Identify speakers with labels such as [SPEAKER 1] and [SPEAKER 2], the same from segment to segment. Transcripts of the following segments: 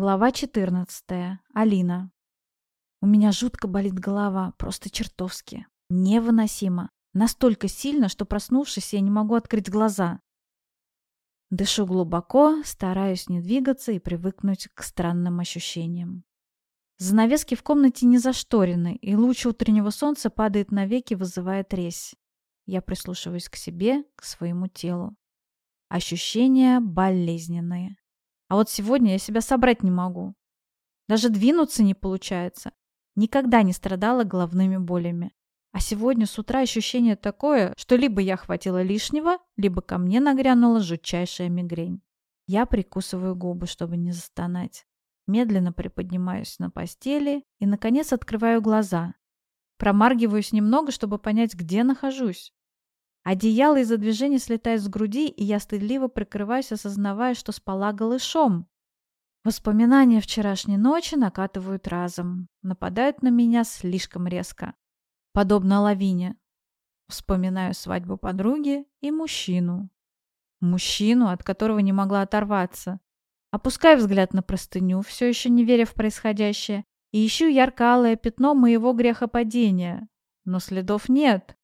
[SPEAKER 1] Глава 14. Алина. У меня жутко болит голова, просто чертовски. Невыносимо. Настолько сильно, что проснувшись, я не могу открыть глаза. Дышу глубоко, стараюсь не двигаться и привыкнуть к странным ощущениям. Занавески в комнате не зашторены, и луч утреннего солнца падает на веки, вызывая резь. Я прислушиваюсь к себе, к своему телу. Ощущения болезненные. А вот сегодня я себя собрать не могу. Даже двинуться не получается. Никогда не страдала головными болями. А сегодня с утра ощущение такое, что либо я хватила лишнего, либо ко мне нагрянула жутчайшая мигрень. Я прикусываю губы, чтобы не застонать. Медленно приподнимаюсь на постели и, наконец, открываю глаза. Промаргиваюсь немного, чтобы понять, где нахожусь. Одеяло из-за движения слетает с груди, и я стыдливо прикрываюсь, осознавая, что спала голышом. Воспоминания вчерашней ночи накатывают разом, нападают на меня слишком резко. Подобно лавине. Вспоминаю свадьбу подруги и мужчину. Мужчину, от которого не могла оторваться. Опускаю взгляд на простыню, все еще не веря в происходящее, и ищу ярко-алое пятно моего грехопадения. Но следов нет.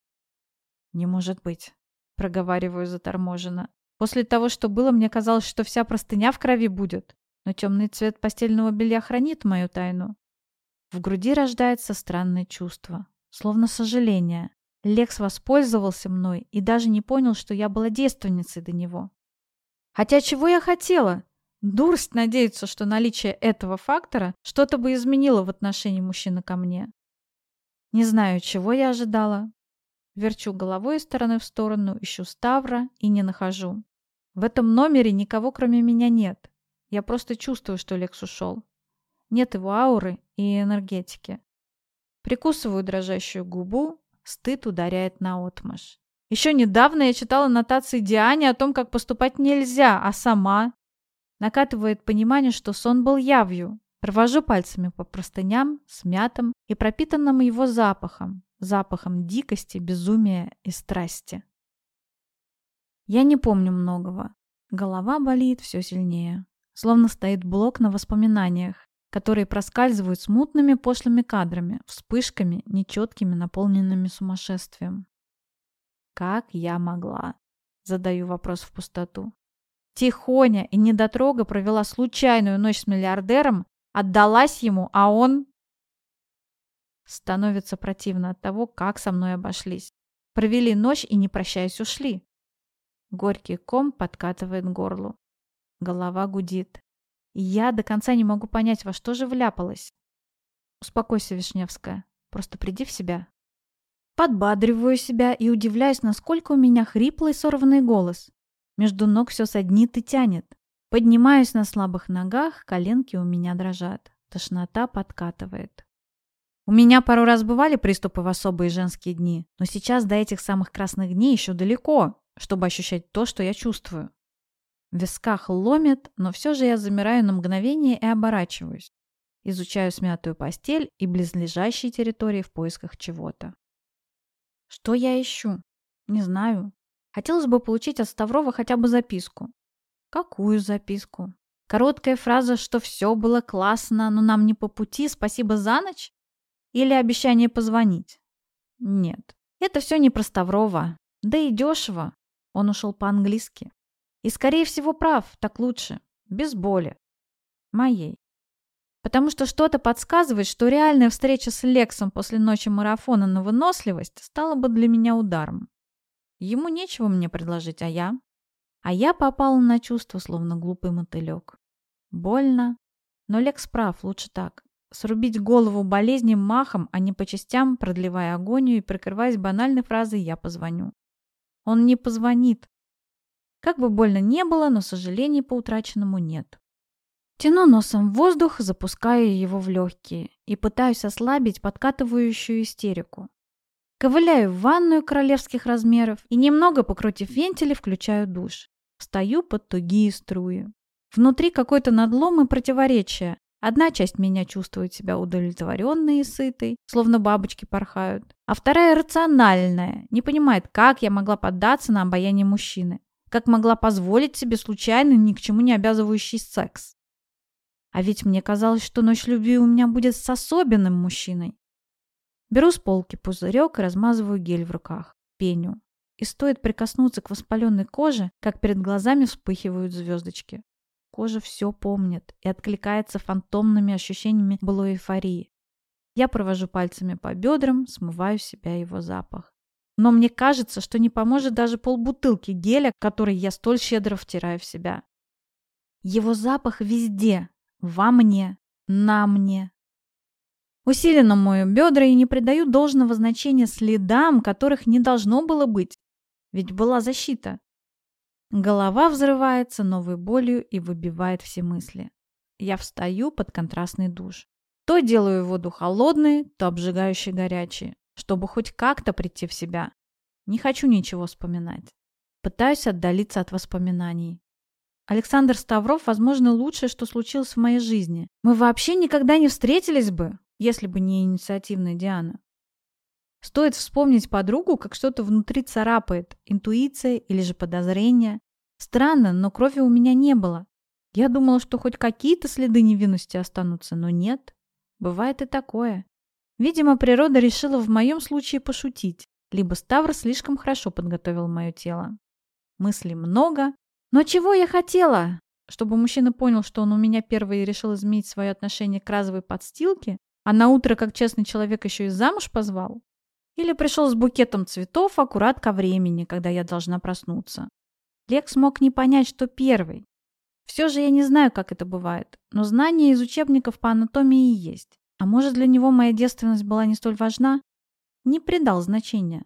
[SPEAKER 1] «Не может быть», — проговариваю заторможенно. После того, что было, мне казалось, что вся простыня в крови будет, но темный цвет постельного белья хранит мою тайну. В груди рождается странное чувство, словно сожаление. Лекс воспользовался мной и даже не понял, что я была девственницей до него. Хотя чего я хотела? Дурсть надеяться, что наличие этого фактора что-то бы изменило в отношении мужчины ко мне. Не знаю, чего я ожидала, Верчу головой из стороны в сторону, ищу Ставра и не нахожу. В этом номере никого кроме меня нет. Я просто чувствую, что Лекс ушел. Нет его ауры и энергетики. Прикусываю дрожащую губу, стыд ударяет на отмашь. Еще недавно я читала нотации Диане о том, как поступать нельзя, а сама... Накатывает понимание, что сон был явью. Провожу пальцами по простыням, смятым и пропитанным его запахом, запахом дикости, безумия и страсти. Я не помню многого. Голова болит все сильнее. Словно стоит блок на воспоминаниях, которые проскальзывают смутными пошлыми кадрами, вспышками, нечеткими, наполненными сумасшествием. Как я могла? Задаю вопрос в пустоту. Тихоня и недотрога провела случайную ночь с миллиардером, отдалась ему, а он Становится противно от того, как со мной обошлись. Провели ночь и, не прощаясь, ушли. Горький ком подкатывает горлу. Голова гудит. Я до конца не могу понять, во что же вляпалась. Успокойся, Вишневская. Просто приди в себя. Подбадриваю себя и удивляюсь, насколько у меня хриплый сорванный голос. Между ног все саднит и тянет. Поднимаюсь на слабых ногах, коленки у меня дрожат. Тошнота подкатывает. У меня пару раз бывали приступы в особые женские дни, но сейчас до этих самых красных дней еще далеко, чтобы ощущать то, что я чувствую. В висках ломит, но все же я замираю на мгновение и оборачиваюсь. Изучаю смятую постель и близлежащие территории в поисках чего-то. Что я ищу? Не знаю. Хотелось бы получить от Ставрова хотя бы записку. Какую записку? Короткая фраза, что все было классно, но нам не по пути, спасибо за ночь? Или обещание позвонить? Нет, это все не про Ставрова. Да и дешево. Он ушел по-английски. И, скорее всего, прав, так лучше. Без боли. Моей. Потому что что-то подсказывает, что реальная встреча с Лексом после ночи марафона на выносливость стала бы для меня ударом. Ему нечего мне предложить, а я? А я попала на чувство, словно глупый мотылек. Больно. Но Лекс прав, лучше так срубить голову болезни махом, а не по частям, продлевая агонию и прикрываясь банальной фразой «я позвоню». Он не позвонит. Как бы больно не было, но сожалений по утраченному нет. Тяну носом в воздух, запускаю его в легкие и пытаюсь ослабить подкатывающую истерику. Ковыляю в ванную королевских размеров и, немного покрутив вентили, включаю душ. Встаю под тугие струи. Внутри какой-то надлом и противоречие, Одна часть меня чувствует себя удовлетворенной и сытой, словно бабочки порхают, а вторая рациональная, не понимает, как я могла поддаться на обаяние мужчины, как могла позволить себе случайный, ни к чему не обязывающий секс. А ведь мне казалось, что ночь любви у меня будет с особенным мужчиной. Беру с полки пузырек и размазываю гель в руках. Пеню. И стоит прикоснуться к воспаленной коже, как перед глазами вспыхивают звездочки. Кожа все помнит и откликается фантомными ощущениями былой эйфории. Я провожу пальцами по бедрам, смываю с себя его запах. Но мне кажется, что не поможет даже полбутылки геля, который я столь щедро втираю в себя. Его запах везде. Во мне. На мне. Усиленно мою бедра и не придаю должного значения следам, которых не должно было быть. Ведь была защита. Голова взрывается новой болью и выбивает все мысли. Я встаю под контрастный душ. То делаю воду холодной, то обжигающе горячей, чтобы хоть как-то прийти в себя. Не хочу ничего вспоминать. Пытаюсь отдалиться от воспоминаний. Александр Ставров, возможно, лучшее, что случилось в моей жизни. Мы вообще никогда не встретились бы, если бы не инициативная Диана. Стоит вспомнить подругу, как что-то внутри царапает, интуиция или же подозрение. Странно, но крови у меня не было. Я думала, что хоть какие-то следы невинности останутся, но нет. Бывает и такое. Видимо, природа решила в моем случае пошутить, либо Ставр слишком хорошо подготовил мое тело. Мыслей много, но чего я хотела? Чтобы мужчина понял, что он у меня первый решил изменить свое отношение к разовой подстилке, а на утро, как честный человек, еще и замуж позвал? Или пришел с букетом цветов аккурат ко времени, когда я должна проснуться. Лекс мог не понять, что первый. Все же я не знаю, как это бывает, но знания из учебников по анатомии есть. А может, для него моя девственность была не столь важна? Не придал значения.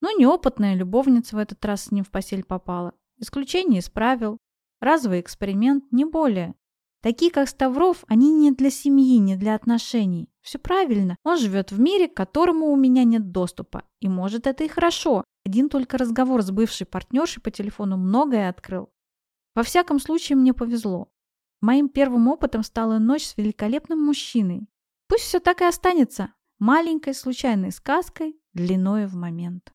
[SPEAKER 1] Но неопытная любовница в этот раз с ним в постель попала. Исключение исправил. Разовый эксперимент, не более. Такие, как Ставров, они не для семьи, не для отношений. Все правильно. Он живет в мире, к которому у меня нет доступа. И может это и хорошо. Один только разговор с бывшей партнершей по телефону многое открыл. Во всяком случае, мне повезло. Моим первым опытом стала ночь с великолепным мужчиной. Пусть все так и останется. Маленькой случайной сказкой, длиною в момент.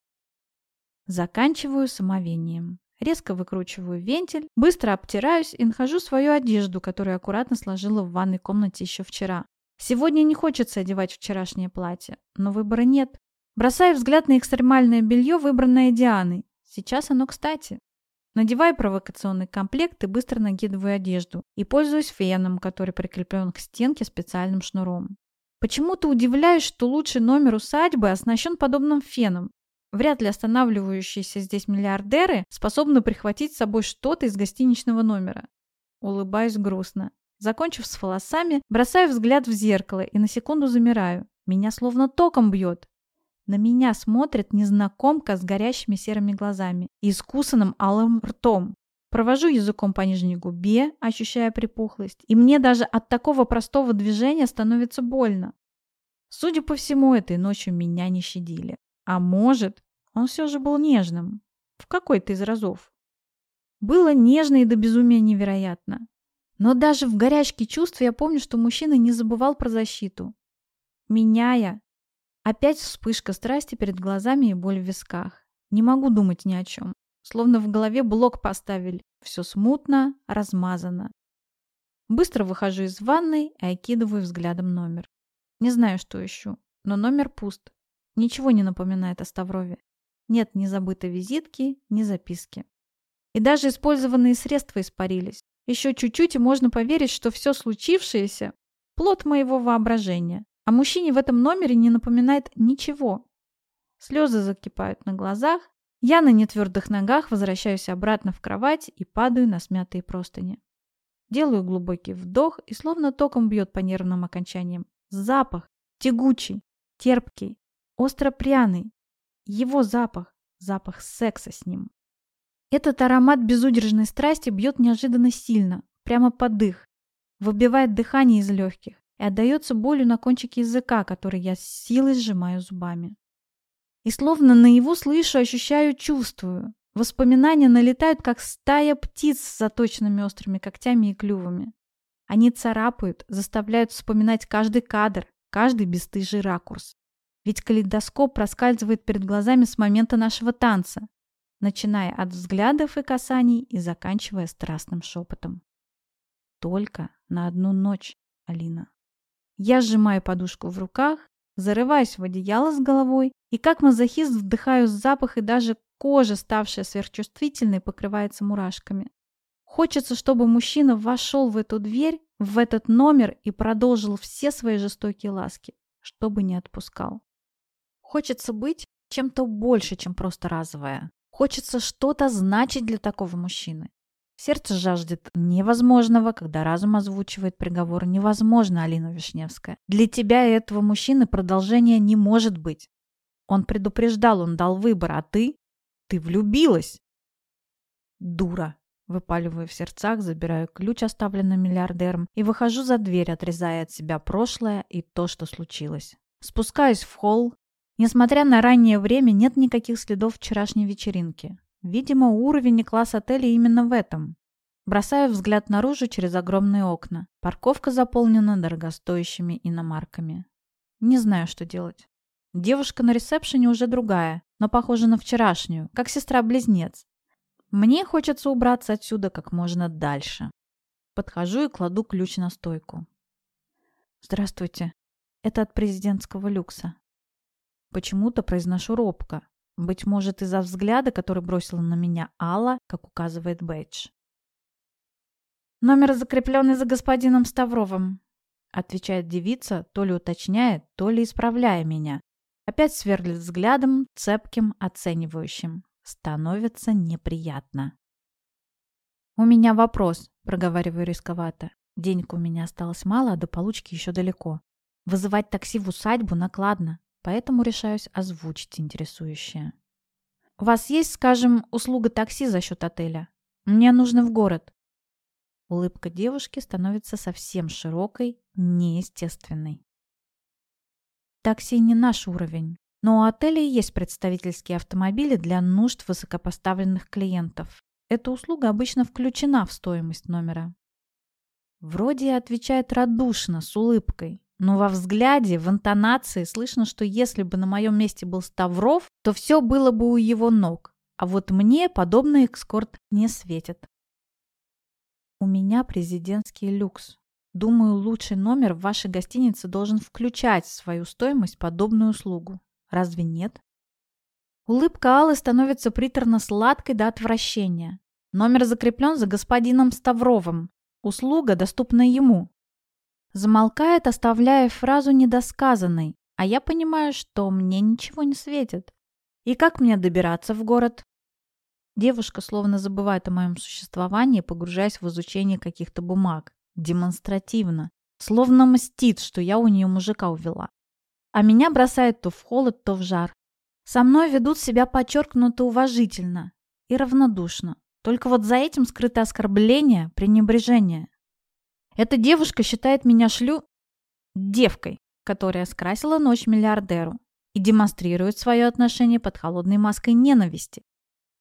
[SPEAKER 1] Заканчиваю самовением. Резко выкручиваю вентиль, быстро обтираюсь и нахожу свою одежду, которую аккуратно сложила в ванной комнате еще вчера. Сегодня не хочется одевать вчерашнее платье, но выбора нет. Бросаю взгляд на экстремальное белье, выбранное Дианой. Сейчас оно кстати. Надеваю провокационный комплект и быстро накидываю одежду. И пользуюсь феном, который прикреплен к стенке специальным шнуром. Почему-то удивляюсь, что лучший номер усадьбы оснащен подобным феном. Вряд ли останавливающиеся здесь миллиардеры способны прихватить с собой что-то из гостиничного номера. Улыбаюсь грустно. Закончив с волосами, бросаю взгляд в зеркало и на секунду замираю. Меня словно током бьет. На меня смотрит незнакомка с горящими серыми глазами и искусанным алым ртом. Провожу языком по нижней губе, ощущая припухлость, и мне даже от такого простого движения становится больно. Судя по всему, этой ночью меня не щадили. А может, он все же был нежным. В какой-то из разов. Было нежно и до безумия невероятно. Но даже в горячке чувств я помню, что мужчина не забывал про защиту. Меняя. Опять вспышка страсти перед глазами и боль в висках. Не могу думать ни о чем. Словно в голове блок поставили. Все смутно, размазано. Быстро выхожу из ванной и окидываю взглядом номер. Не знаю, что ищу, но номер пуст. Ничего не напоминает о Ставрове. Нет ни забытой визитки, ни записки. И даже использованные средства испарились. Еще чуть-чуть и можно поверить, что все случившееся – плод моего воображения. А мужчине в этом номере не напоминает ничего. Слезы закипают на глазах. Я на нетвердых ногах возвращаюсь обратно в кровать и падаю на смятые простыни. Делаю глубокий вдох и словно током бьет по нервным окончаниям. Запах. Тягучий. Терпкий. Остро-пряный. Его запах. Запах секса с ним. Этот аромат безудержной страсти бьет неожиданно сильно, прямо под дых. Выбивает дыхание из легких и отдается болью на кончике языка, который я с силой сжимаю зубами. И словно наяву слышу, ощущаю, чувствую. Воспоминания налетают, как стая птиц с заточенными острыми когтями и клювами. Они царапают, заставляют вспоминать каждый кадр, каждый бесстыжий ракурс. Ведь калейдоскоп проскальзывает перед глазами с момента нашего танца, начиная от взглядов и касаний и заканчивая страстным шепотом. только на одну ночь, Алина. Я сжимаю подушку в руках, зарываюсь в одеяло с головой и как мазохист вдыхаю запах и даже кожа, ставшая сверхчувствительной, покрывается мурашками. Хочется, чтобы мужчина вошел в эту дверь, в этот номер и продолжил все свои жестокие ласки, чтобы не отпускал. Хочется быть чем-то больше, чем просто разовое. Хочется что-то значить для такого мужчины. Сердце жаждет невозможного, когда разум озвучивает приговор «невозможно, Алина Вишневская». Для тебя и этого мужчины продолжения не может быть. Он предупреждал, он дал выбор, а ты? Ты влюбилась. Дура. Выпаливаю в сердцах, забираю ключ, оставленный миллиардером, и выхожу за дверь, отрезая от себя прошлое и то, что случилось. Спускаюсь в холл. Несмотря на раннее время, нет никаких следов вчерашней вечеринки. Видимо, уровень и класс отеля именно в этом. Бросаю взгляд наружу через огромные окна. Парковка заполнена дорогостоящими иномарками. Не знаю, что делать. Девушка на ресепшене уже другая, но похожа на вчерашнюю, как сестра-близнец. Мне хочется убраться отсюда как можно дальше. Подхожу и кладу ключ на стойку. Здравствуйте. Это от президентского люкса. Почему-то произношу робко. Быть может, из-за взгляда, который бросила на меня Алла, как указывает Бэдж. «Номер закрепленный за господином Ставровым», — отвечает девица, то ли уточняет, то ли исправляя меня. Опять сверлит взглядом, цепким, оценивающим. Становится неприятно. «У меня вопрос», — проговариваю рисковато. Денег у меня осталось мало, а до получки еще далеко. Вызывать такси в усадьбу накладно, поэтому решаюсь озвучить интересующее. «У вас есть, скажем, услуга такси за счет отеля? Мне нужно в город». Улыбка девушки становится совсем широкой, неестественной. Такси не наш уровень. Но у отеля есть представительские автомобили для нужд высокопоставленных клиентов. Эта услуга обычно включена в стоимость номера. Вроде отвечает радушно, с улыбкой. Но во взгляде, в интонации слышно, что если бы на моем месте был Ставров, то все было бы у его ног. А вот мне подобный экскорт не светит. У меня президентский люкс. Думаю, лучший номер в вашей гостинице должен включать в свою стоимость подобную услугу. Разве нет? Улыбка Аллы становится приторно-сладкой до отвращения. Номер закреплен за господином Ставровым. Услуга доступна ему. Замолкает, оставляя фразу недосказанной, а я понимаю, что мне ничего не светит. И как мне добираться в город? Девушка словно забывает о моем существовании, погружаясь в изучение каких-то бумаг. Демонстративно. Словно мстит, что я у нее мужика увела а меня бросает то в холод, то в жар. Со мной ведут себя подчеркнуто уважительно и равнодушно. Только вот за этим скрыто оскорбление, пренебрежение. Эта девушка считает меня шлю... девкой, которая скрасила ночь миллиардеру и демонстрирует свое отношение под холодной маской ненависти.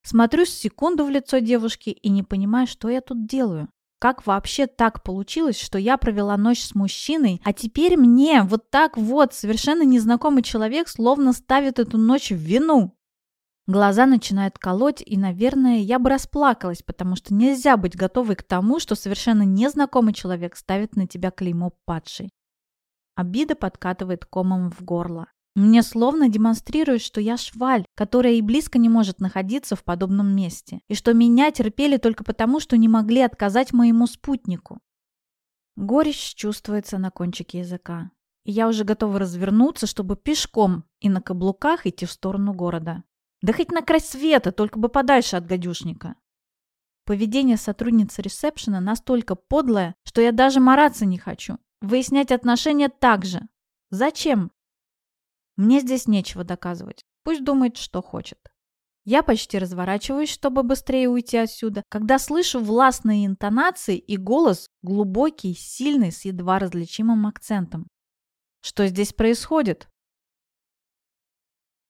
[SPEAKER 1] Смотрю секунду в лицо девушки и не понимаю, что я тут делаю. Как вообще так получилось, что я провела ночь с мужчиной, а теперь мне вот так вот совершенно незнакомый человек словно ставит эту ночь в вину? Глаза начинают колоть, и, наверное, я бы расплакалась, потому что нельзя быть готовой к тому, что совершенно незнакомый человек ставит на тебя клеймо падший. Обида подкатывает комом в горло. Мне словно демонстрируют, что я шваль, которая и близко не может находиться в подобном месте, и что меня терпели только потому, что не могли отказать моему спутнику. Горечь чувствуется на кончике языка. И я уже готова развернуться, чтобы пешком и на каблуках идти в сторону города. Да хоть на край света, только бы подальше от гадюшника. Поведение сотрудницы ресепшена настолько подлое, что я даже мараться не хочу. Выяснять отношения также. Зачем? Мне здесь нечего доказывать. Пусть думает, что хочет. Я почти разворачиваюсь, чтобы быстрее уйти отсюда, когда слышу властные интонации и голос глубокий, сильный, с едва различимым акцентом. «Что здесь происходит?»